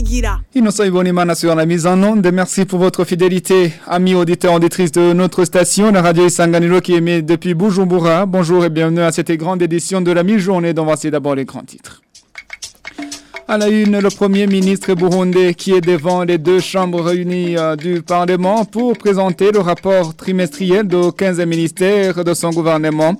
ngira Innocent Ibonimana sur la mise en onde. Merci pour votre fidélité, amis auditeurs, auditrices de notre station, la radio Isanganiro qui émet depuis Bujumbura. Bonjour et bienvenue à cette grande édition de la mi-journée dont voici d'abord les grands titres. À la une, le premier ministre burundais qui est devant les deux chambres réunies euh, du Parlement pour présenter le rapport trimestriel de 15 ministères de son gouvernement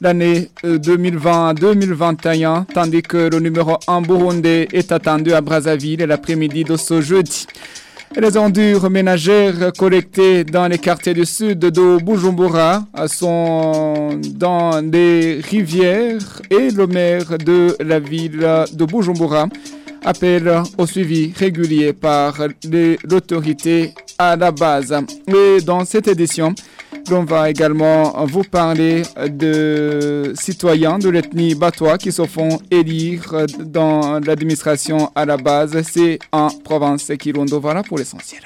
l'année 2020-2021, tandis que le numéro 1 burundais est attendu à Brazzaville l'après-midi de ce jeudi. Les ordures ménagères collectées dans les quartiers du sud de Bujumbura sont dans des rivières et le maire de la ville de Bujumbura appelle au suivi régulier par l'autorité à la base. Et dans cette édition, on va également vous parler de citoyens de l'ethnie batois qui se font élire dans l'administration à la base. C'est en province Kirundo. Voilà pour l'essentiel.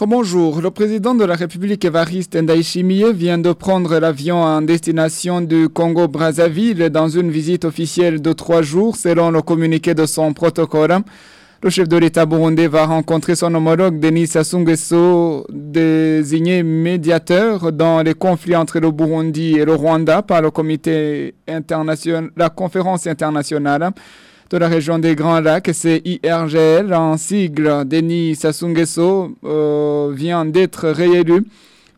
Bonjour, le président de la République Evariste Ndayishimiye vient de prendre l'avion en destination du Congo-Brazzaville. Dans une visite officielle de trois jours selon le communiqué de son protocole. Le chef de l'État burundais va rencontrer son homologue Denis Sassou désigné médiateur dans les conflits entre le Burundi et le Rwanda par le comité international, la conférence internationale de la région des Grands Lacs, c'est IRGL en sigle. Denis Sassou Nguesso euh, vient d'être réélu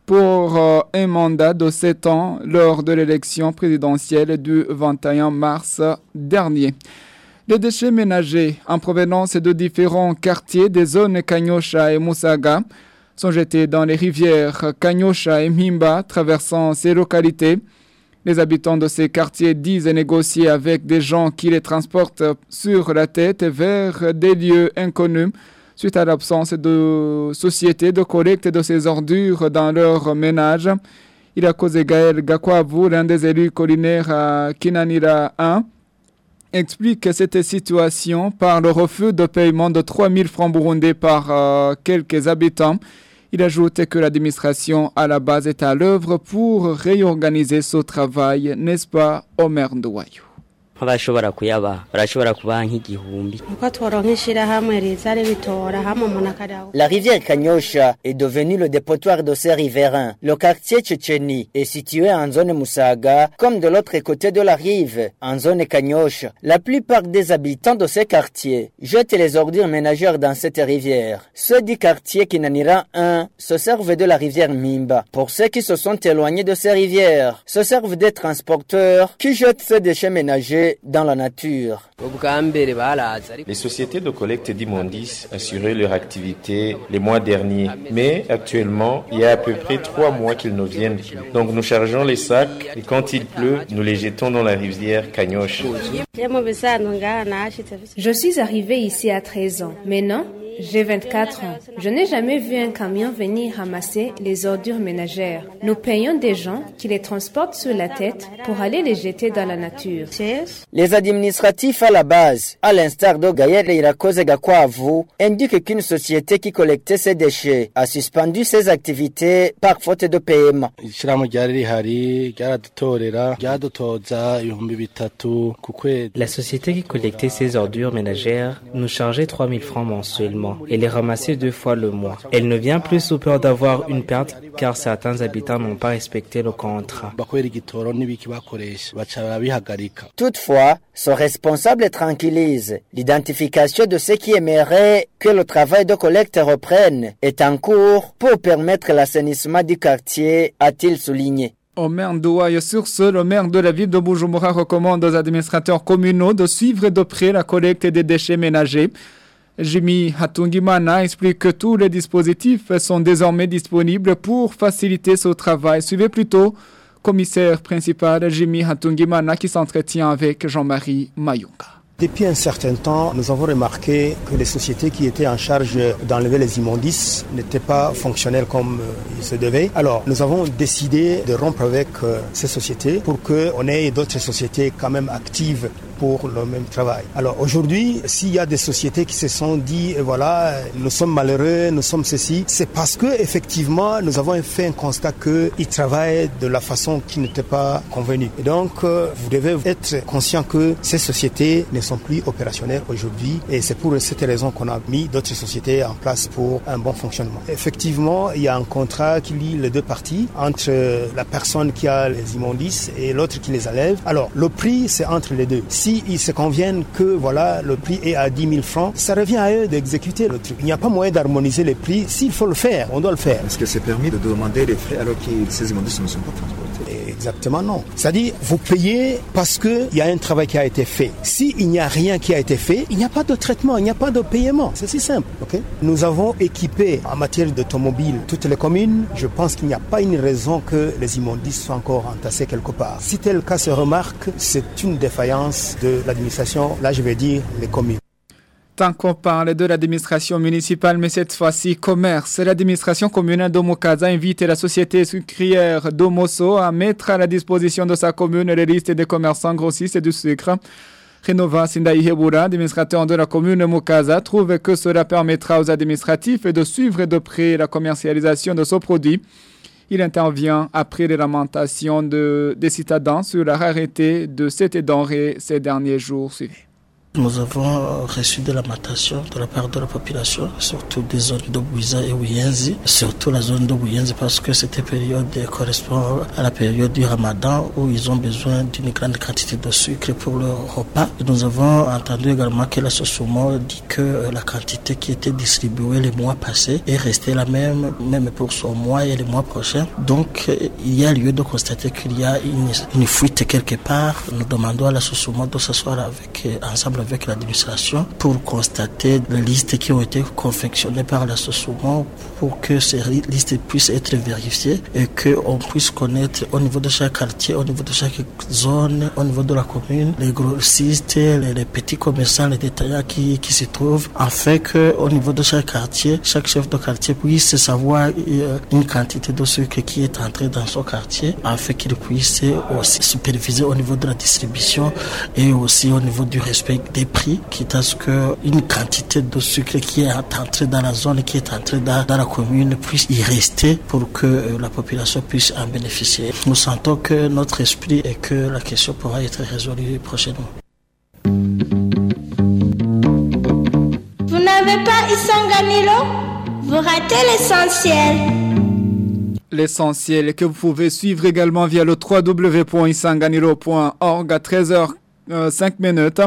pour euh, un mandat de 7 ans lors de l'élection présidentielle du 21 mars dernier. Les déchets ménagers en provenance de différents quartiers des zones Kanyosha et Musaga sont jetés dans les rivières Kanyosha et Mimba traversant ces localités. Les habitants de ces quartiers disent négocier avec des gens qui les transportent sur la tête vers des lieux inconnus suite à l'absence de sociétés de collecte de ces ordures dans leur ménage. Il a causé Gaël Gakwavu, l'un des élus collinaires à Kinanira 1, explique cette situation par le refus de paiement de 3000 francs burundais par euh, quelques habitants. Il ajoute que l'administration à la base est à l'œuvre pour réorganiser ce travail, n'est-ce pas, Omer Ndouayou nk'abashobora barashobora kubaha nk'igihumbi La rivière Kanyosha est devenue le dépotoir de ces riverains. Le quartier Tchétchénie est situé en zone Moussaga, comme de l'autre côté de la rive, en zone Kanyosha. La plupart des habitants de ces quartiers jettent les ordures ménagères dans cette rivière. Ceux du quartier Kinanira 1 se servent de la rivière Mimba. Pour ceux qui se sont éloignés de ces rivières, se servent des transporteurs qui jettent ces déchets ménagers dans la nature. Les sociétés de collecte d'immondices assuraient leur activité les mois derniers, mais actuellement, il y a à peu près trois mois qu'ils ne viennent plus. Donc nous chargeons les sacs et quand il pleut, nous les jetons dans la rivière Cagnoche. Je suis arrivée ici à 13 ans. Maintenant, j'ai 24 ans. Je n'ai jamais vu un camion venir ramasser les ordures ménagères. Nous payons des gens qui les transportent sur la tête pour aller les jeter dans la nature. Les administratifs à la base, à l'instar de Gaël Irakoze Gakwavu, indiquent qu'une société qui collectait ces déchets a suspendu ses activités par faute de paiement. La société qui collectait ces ordures ménagères nous chargeait 3000 francs mensuellement et les ramassait deux fois le mois. Elle ne vient plus sous peur d'avoir une perte car certains habitants n'ont pas respecté le contrat. Toutefois, ce responsable tranquillise. L'identification de ceux qui aimeraient que le travail de collecte reprenne est en cours pour permettre l'assainissement du quartier, a-t-il souligné. Omer Ndouaye, sur ce, le maire de la ville de Bujumbura recommande aux administrateurs communaux de suivre de près la collecte des déchets ménagers. Jimmy Hatungimana explique que tous les dispositifs sont désormais disponibles pour faciliter ce travail. Suivez plutôt commissaire principal Jimmy Hatungimana qui s'entretient avec Jean-Marie Mayunga. Depuis un certain temps, nous avons remarqué que les sociétés qui étaient en charge d'enlever les immondices n'étaient pas fonctionnelles comme euh, il se devait. Alors, nous avons décidé de rompre avec euh, ces sociétés pour qu'on ait d'autres sociétés quand même actives pour le même travail. Alors aujourd'hui, s'il y a des sociétés qui se sont dit, voilà, nous sommes malheureux, nous sommes ceci, c'est parce que effectivement, nous avons fait un constat qu'ils travaillent de la façon qui n'était pas convenue. Et donc, euh, vous devez être conscient que ces sociétés ne sont plus opérationnelles aujourd'hui et c'est pour cette raison qu'on a mis d'autres sociétés en place pour un bon fonctionnement. Effectivement, il y a un contrat qui lie les deux parties entre la personne qui a les immondices et l'autre qui les enlève. Alors, le prix, c'est entre les deux. Si se conviennent que voilà, le prix est à 10 000 francs, ça revient à eux d'exécuter le truc. Il n'y a pas moyen d'harmoniser les prix. S'il faut le faire, on doit le faire. Est-ce que c'est permis de demander les frais alors que ces immondices ne sont pas transportés Exactement non. C'est-à-dire, vous payez parce qu'il y a un travail qui a été fait. S'il n'y a rien qui a été fait, il n'y a pas de traitement, il n'y a pas de paiement. C'est si simple. ok? Nous avons équipé en matière d'automobile toutes les communes. Je pense qu'il n'y a pas une raison que les immondices soient encore entassés quelque part. Si tel cas se remarque, c'est une défaillance de l'administration, là je vais dire les communes. Tant qu'on parle de l'administration municipale, mais cette fois-ci commerce, l'administration communale d'Omokaza invite la société sucrière d'Omoso à mettre à la disposition de sa commune les listes des commerçants grossistes du sucre. Renova Sindai administrateur de la commune Mokaza, trouve que cela permettra aux administratifs de suivre de près la commercialisation de ce produit. Il intervient après les lamentations de, des citadins sur la rareté de cette denrée ces derniers jours suivis. Nous avons reçu de lamentation de la part de la population, surtout des zones de Bouiza et Ouyenzi, surtout la zone de Ouyenzi parce que cette période correspond à la période du ramadan où ils ont besoin d'une grande quantité de sucre pour leur repas. Nous avons entendu également que la Sosumo dit que la quantité qui était distribuée les mois passés est restée la même, même pour son mois et les mois prochains. Donc il y a lieu de constater qu'il y a une, une, fuite quelque part. Nous demandons à la Sosumo de s'asseoir avec, ensemble avec l'administration pour constater les listes qui ont été confectionnées par la SOSUMO pour que ces listes puissent être vérifiées et qu'on puisse connaître au niveau de chaque quartier, au niveau de chaque zone, au niveau de la commune, les grossistes, les, petits commerçants, les détaillants qui, qui se trouvent, afin que au niveau de chaque quartier, chaque chef de quartier puisse savoir euh, une quantité de sucre qui est entré dans son quartier, afin qu'il puisse aussi superviser au niveau de la distribution et aussi au niveau du respect des prix, quitte à ce qu'une quantité de sucre qui est entrée dans la zone, qui est entrée dans, dans la commune, puisse y rester pour que euh, la population puisse en bénéficier. Nous sentons que notre esprit et que la question pourra être résolue prochainement. Vous n'avez pas Isanganilo Vous ratez l'essentiel. L'essentiel que vous pouvez suivre également via le www.isanganilo.org à 13h05 minutes.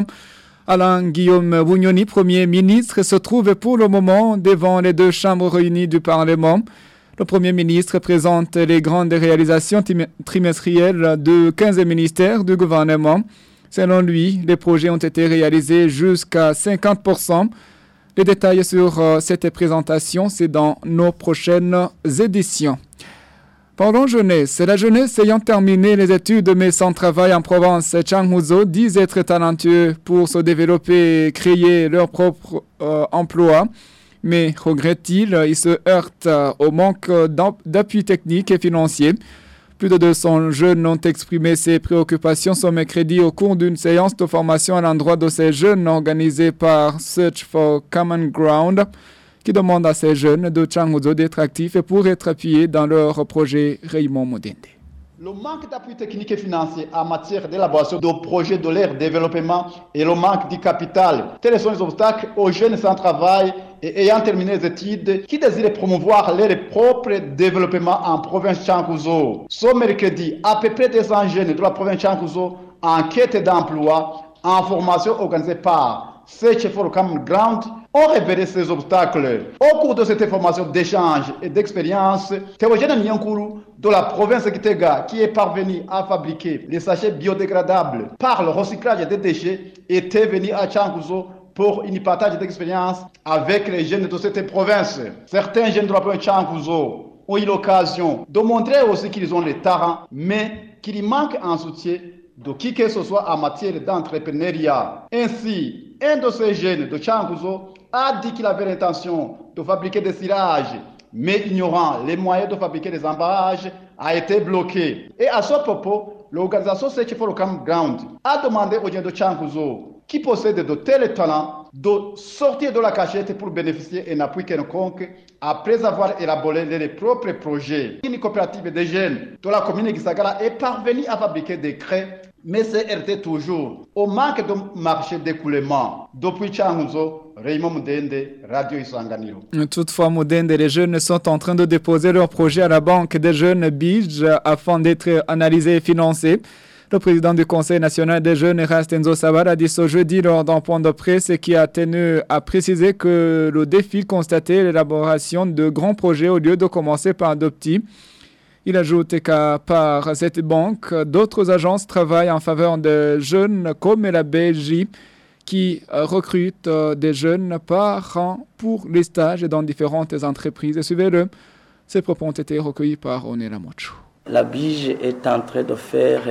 Alain Guillaume Bougnoni, Premier ministre, se trouve pour le moment devant les deux chambres réunies du Parlement. Le Premier ministre présente les grandes réalisations trimestrielles de 15 ministères du gouvernement. Selon lui, les projets ont été réalisés jusqu'à 50%. Les détails sur cette présentation, c'est dans nos prochaines éditions. Parlons jeunesse. La jeunesse ayant terminé les études mais sans travail en Provence, Chang Huzo disent être talentueux pour se développer et créer leur propre euh, emploi. Mais regrette-t-il, il se heurte au manque d'appui technique et financier. Plus de 200 jeunes ont exprimé ces préoccupations ce mercredi au cours d'une séance de formation à l'endroit de ces jeunes organisée par Search for Common Ground qui demande à ces jeunes de Changuzo d'être actifs pour être appuyés dans leur projet Raymond Modende. Le manque d'appui technique et financier en matière d'élaboration de projets de leur développement et le manque du capital, tels sont les obstacles aux jeunes sans travail et ayant terminé les études qui désirent promouvoir leur propre développement en province Changuzo. Ce mercredi, à peu près 200 jeunes de la province Changuzo en quête d'emploi en formation organisée par Search for Common Ground ont révélé ces obstacles. Au cours de cette formation d'échange et d'expérience, Théogène Nyankuru de la province de Kitega, qui est parvenu à fabriquer les sachets biodégradables par le recyclage des déchets, était venu à Changuzo pour une partage d'expérience avec les jeunes de cette province. Certains jeunes de la province de Changuzo ont eu l'occasion de montrer aussi qu'ils ont les talents, mais qu'il manque un soutien de qui que ce soit en matière d'entrepreneuriat. Ainsi, un de ces jeunes de Changuzo a dit qu'il avait l'intention de fabriquer des cilages mais ignorant les moyens de fabriquer des emballages, a été bloqué. Et à ce propos, l'organisation Search for Common Ground a demandé au de Changuzo, qui possède de tels talents, de sortir de la cachette pour bénéficier d'un appui quelconque après avoir élaboré leurs propres projets. Une coopérative des jeunes de la commune de Gisagara est parvenue à fabriquer des craies mais c'est RT toujours. Au manque de marché d'écoulement. Depuis Changuzo, Raymond Mudende, Radio Isanganiro. Toutefois, Mudende, les jeunes sont en train de déposer leur projet à la Banque des jeunes BIJ afin d'être analysés et financés. Le président du Conseil national des jeunes, Rastenzo Sabar, a dit ce jeudi lors d'un point de presse qui a tenu à préciser que le défi constatait l'élaboration de grands projets au lieu de commencer par de petits. Il ajoute qu'à part cette banque, d'autres agences travaillent en faveur de jeunes comme la BJ qui recrute des jeunes par an pour les stages dans différentes entreprises. Suivez-le. Ces propos ont été recueillis par Onela Mocho. La est en train de faire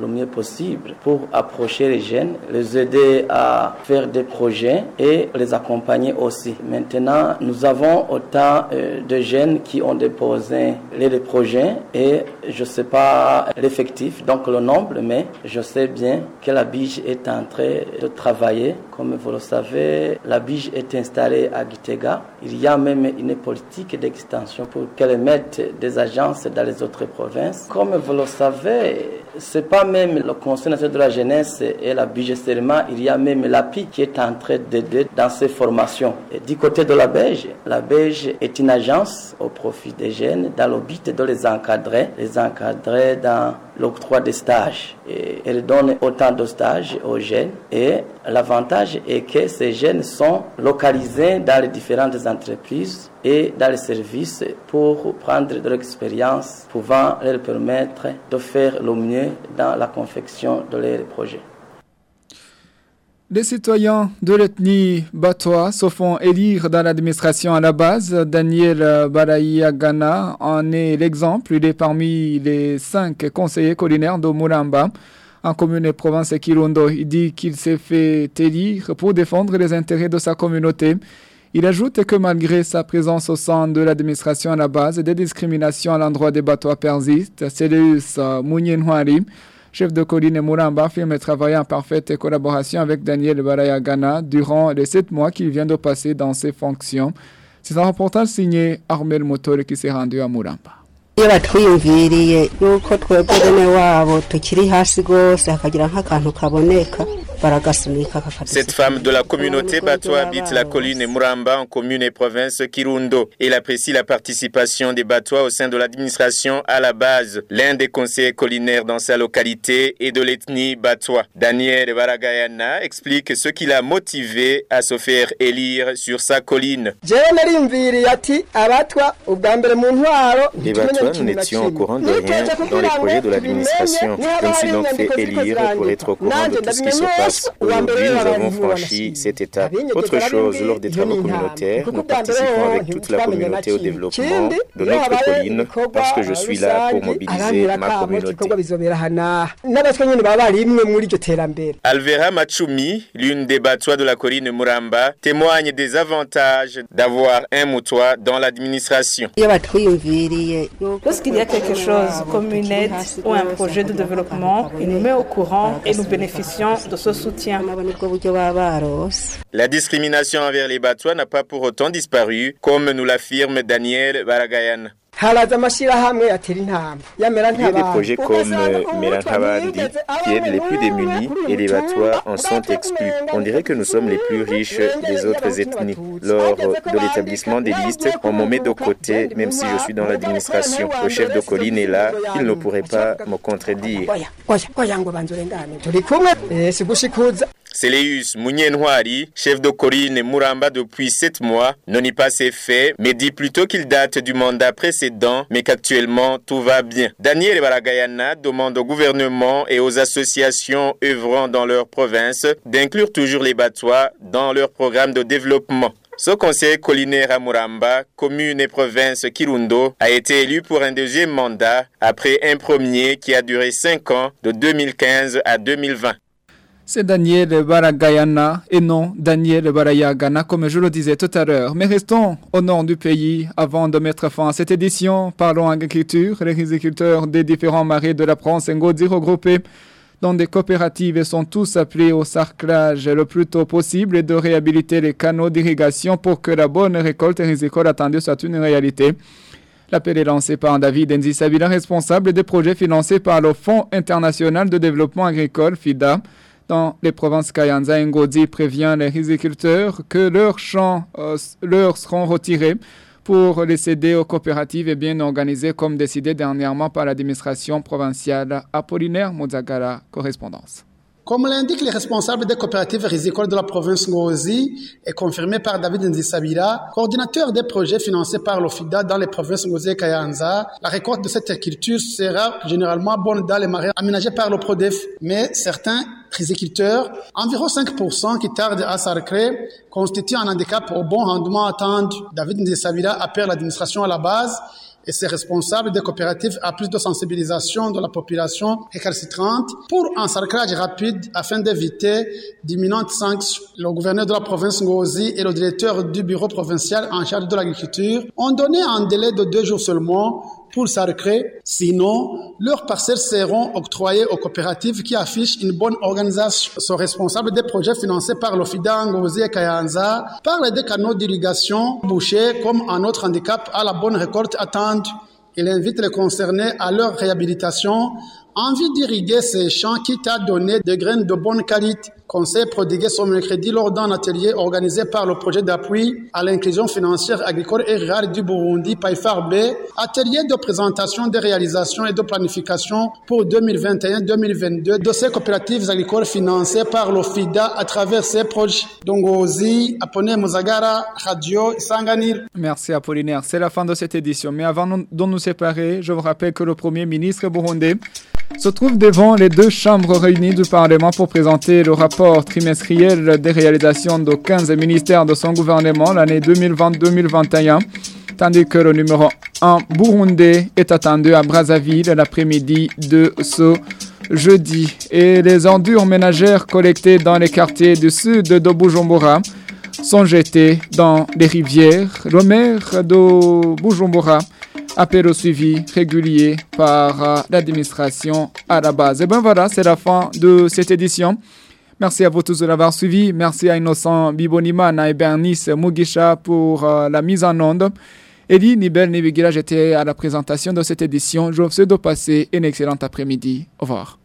le mieux possible pour approcher les jeunes, les aider à faire des projets et les accompagner aussi. Maintenant, nous avons autant de jeunes qui ont déposé les projets et je ne sais pas l'effectif, donc le nombre, mais je sais bien que la BIGE est en train de travailler. Comme vous le savez, la BIGE est installée à Gitega. Il y a même une politique d'extension pour qu'elle mette des agences dans les autres provinces. Comme vous le savez, c'est pas même le Conseil national de la jeunesse et la seulement, il y a même l'API qui est en train d'aider dans ces formations. Du côté de la Belge, la Belge est une agence au profit des jeunes dans le but de les encadrer, les encadrer dans l'octroi des stages. Elle donne autant de stages aux jeunes et l'avantage est que ces jeunes sont localisés dans les différentes entreprises et dans les services pour prendre de l'expérience pouvant leur permettre de faire le mieux dans la confection de leurs projets. Les citoyens de l'ethnie Batois se font élire dans l'administration à la base. Daniel Barayagana en est l'exemple. Il est parmi les cinq conseillers collinaires de Muramba, en commune et province Kirundo. Il dit qu'il s'est fait élire pour défendre les intérêts de sa communauté. Il ajoute que malgré sa présence au sein de l'administration à la base, des discriminations à l'endroit des Batois persistent. Mounienhuari, chef de colline Mouramba, affirme travailler en parfaite collaboration avec Daniel Barayagana durant les sept mois qu'il vient de passer dans ses fonctions. C'est un reportage signé Armel Motor qui s'est rendu à Mouramba. Cette femme de la communauté Batois habite la colline Muramba en commune et province Kirundo. Elle apprécie la participation des Batois au sein de l'administration à la base. L'un des conseillers collinaires dans sa localité est de l'ethnie Batois. Daniel Baragayana explique ce qui l'a motivé à se faire élire sur sa colline. Les Batois, nous n'étions au courant de rien dans les projets de l'administration. Je me suis donc fait élire pour être au courant de tout ce qui se passe. Aujourd'hui, nous avons franchi cette étape. Autre chose, lors des travaux communautaires, nous participons avec toute la communauté au développement de notre colline parce que je suis là pour mobiliser ma communauté. Alvera Machumi, l'une des Batois de la colline Muramba, témoigne des avantages d'avoir un moutois dans l'administration. Lorsqu'il y a quelque chose comme une aide ou un projet de développement, il nous met au courant et nous bénéficions de ce La discrimination envers les Batois n'a pas pour autant disparu, comme nous l'affirme Daniel Baragayan. Il y a des projets comme Meranhabandi qui aident les plus démunis et les Batois en sont exclus. On dirait que nous sommes les plus riches des autres ethnies. Lors de l'établissement des listes, on me met de côté, même si je suis dans l'administration. Le chef de colline est là, il ne pourrait pas me contredire. Céléus Mounienhuari, chef de Corine Mouramba depuis sept mois, ne nie pas ses faits, mais dit plutôt qu'il date du mandat précédent, mais qu'actuellement tout va bien. Daniel Baragayana demande au gouvernement et aux associations œuvrant dans leur province d'inclure toujours les Batois dans leur programme de développement. Ce conseil collinaire à Muramba, commune et province Kirundo, a été élu pour un deuxième mandat après un premier qui a duré cinq ans de 2015 à 2020. C'est Daniel Baragayana et non Daniel Barayagana, comme je le disais tout à l'heure. Mais restons au nord du pays avant de mettre fin à cette édition. Parlons agriculture. Les agriculteurs des différents marais de la France Ngodi regroupés dans des coopératives sont tous appelés au sarclage le plus tôt possible et de réhabiliter les canaux d'irrigation pour que la bonne récolte agricole attendue soit une réalité. L'appel est lancé par David Nzisabila, responsable des projets financés par le Fonds international de développement agricole, FIDA. Dans les provinces Kayanza, Ngodi prévient les agriculteurs que leurs champs euh, leur seront retirés pour les céder aux coopératives et bien organisées comme décidé dernièrement par l'administration provinciale. Apollinaire Mozagara, correspondance. Comme l'indiquent les responsables des coopératives rizicoles de la province Ngozi et confirmé par David Nzisabira, coordinateur des projets financés par l'OFIDA dans les provinces Ngozi et Kayanza, la récolte de cette culture sera généralement bonne dans les marais aménagés par le PRODEF. Mais certains environ 5% qui tardent à s'arrêter, constituent un handicap au bon rendement attendu. David Nzisabira appelle l'administration à la base et ses responsables des coopératives à plus de sensibilisation de la population récalcitrante pour un cerclage rapide afin d'éviter d'imminentes sanctions. Le gouverneur de la province Ngozi et le directeur du bureau provincial en charge de l'agriculture ont donné un délai de deux jours seulement pour s'arrêter. Sinon, leurs parcelles seront octroyées aux coopératives qui affichent une bonne organisation. Sont responsables des projets financés par l'OFIDA Ngozi et Kayanza parlent des canaux d'irrigation bouchés comme un autre handicap à la bonne récolte attendue. Il invite les concernés à leur réhabilitation envie d'irriguer ces champs quitte à donner des graines de bonne qualité. Conseil prodigué ce mercredi lors d'un atelier organisé par le projet d'appui à l'inclusion financière agricole et rurale du Burundi, PAIFARB, atelier de présentation des réalisations et de planification pour 2021-2022 de ces coopératives agricoles financées par l'OFIDA à travers ces projets. Dongozi, Radio. Merci Apollinaire. C'est la fin de cette édition. Mais avant de nous séparer, je vous rappelle que le Premier ministre burundais se trouve devant les deux chambres réunies du Parlement pour présenter le rapport trimestriel des réalisations de 15 ministères de son gouvernement l'année 2020-2021, tandis que le numéro 1 burundais est attendu à Brazzaville l'après-midi de ce jeudi. Et les ordures ménagères collectées dans les quartiers du sud de Bujumbura sont jetées dans les rivières. Le maire de Bujumbura appel au suivi régulier par l'administration à la base. Et bien voilà, c'est la fin de cette édition. Merci à vous tous de l'avoir suivi. Merci à Innocent Bibonimana et Bernice Mugisha pour euh, la mise en onde. Eddie Nibel Nibigila, j'étais à la présentation de cette édition. Je vous souhaite de passer un excellent après-midi. Au revoir.